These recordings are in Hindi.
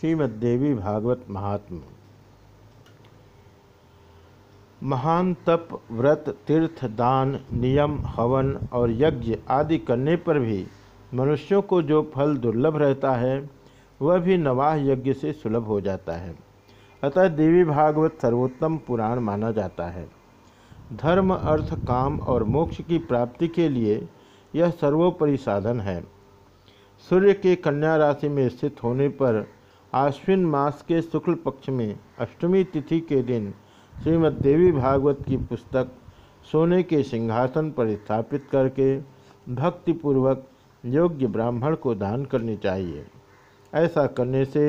श्रीमद्देवी भागवत महात्म। महान तप, व्रत, तीर्थ, दान, नियम, हवन और यज्ञ आदि करने पर भी मनुष्यों को जो फल दुर्लभ रहता है, वह भी नवाह यज्ञ से सुलभ हो जाता है। अतः देवी भागवत सर्वोत्तम पुराण माना जाता है। धर्म, अर्थ, काम और मोक्ष की प्राप्ति के लिए यह सर्वोपरि साधन है। सूर्य के कन्या राशि में स्थित होने पर आश्विन मास के शुक्ल पक्ष में अष्टमी तिथि के दिन श्रीमद् देवी भागवत की पुस्तक सोने के सिंहासन पर स्थापित करके भक्तिपूर्वक योग्य ब्राह्मण को दान करनी चाहिए। ऐसा करने से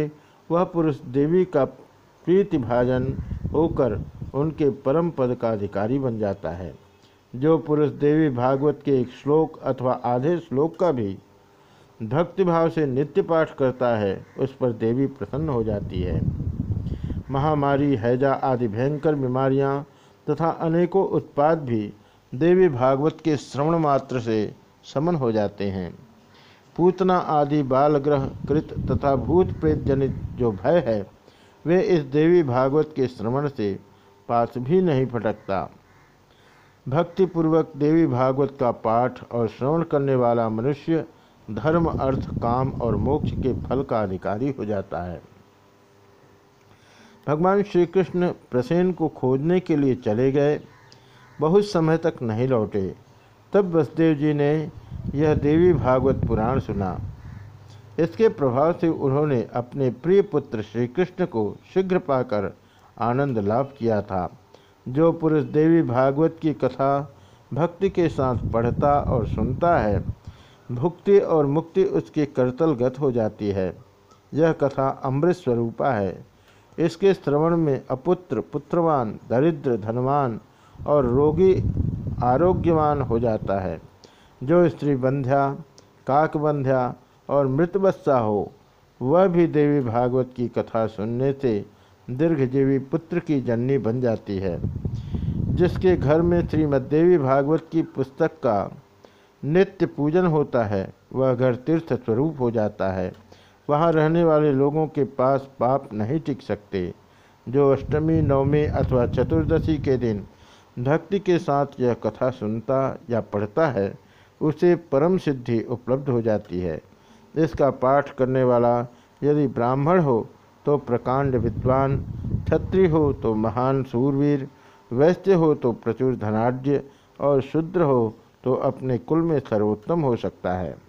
वह पुरुष देवी का प्रीतिभाजन होकर उनके परम पद का अधिकारी बन जाता है। जो पुरुष देवी भागवत के एक श्लोक अथवा आधे श्लोक का भी भक्तिभाव से नित्य पाठ करता है, उस पर देवी प्रसन्न हो जाती है। महामारी, हैजा आदि भयंकर बीमारियाँ तथा अनेकों उत्पाद भी देवी भागवत के श्रवण मात्र से समन हो जाते हैं। पूतना आदि बालग्रह कृत तथा भूत प्रेत जनित जो भय है, वे इस देवी भागवत के श्रवण से पास भी नहीं फटकता भक्तिपूर्वक देवी भागवत का पाठ और श्रवण करने वाला मनुष्य धर्म, अर्थ, काम और मोक्ष के फल का अधिकारी हो जाता है। भगवान श्री कृष्ण प्रसेन को खोजने के लिए चले गए। बहुत समय तक नहीं लौटे। तब वसुदेव जी ने यह देवी भागवत पुराण सुना। इसके प्रभाव से उन्होंने अपने प्रिय पुत्र श्री कृष्ण को शीघ्र पाकर आनंद लाभ किया था। जो पुरुष देवी भागवत की कथा भक्ति के साथ पढ़ता और सुनता है भुक्ति और मुक्ति उसके करतलगत हो जाती है। यह कथा अमृत स्वरूपा है। इसके श्रवण में अपुत्र, पुत्रवान, दरिद्र, धनवान और रोगी आरोग्यवान हो जाता है। जो स्त्री बंध्या काकबंध्या और मृतबस्सा हो, वह भी देवी भागवत की कथा सुनने से दीर्घजीवी पुत्र की जननी बन जाती है। जिसके घर में श्रीमद्देवी भागवत की पुस्तक का नित्य पूजन होता है, वह घर तीर्थ स्वरूप हो जाता है। वहाँ रहने वाले लोगों के पास पाप नहीं टिक सकते। जो अष्टमी, नवमी अथवा चतुर्दशी के दिन भक्ति के साथ यह कथा सुनता या पढ़ता है, उसे परम सिद्धि उपलब्ध हो जाती है। इसका पाठ करने वाला यदि ब्राह्मण हो तो प्रकांड विद्वान, क्षत्रिय हो तो महान सूरवीर, वैश्य हो तो प्रचुर धनाढ़ और शुद्र हो तो अपने कुल में सर्वोत्तम हो सकता है।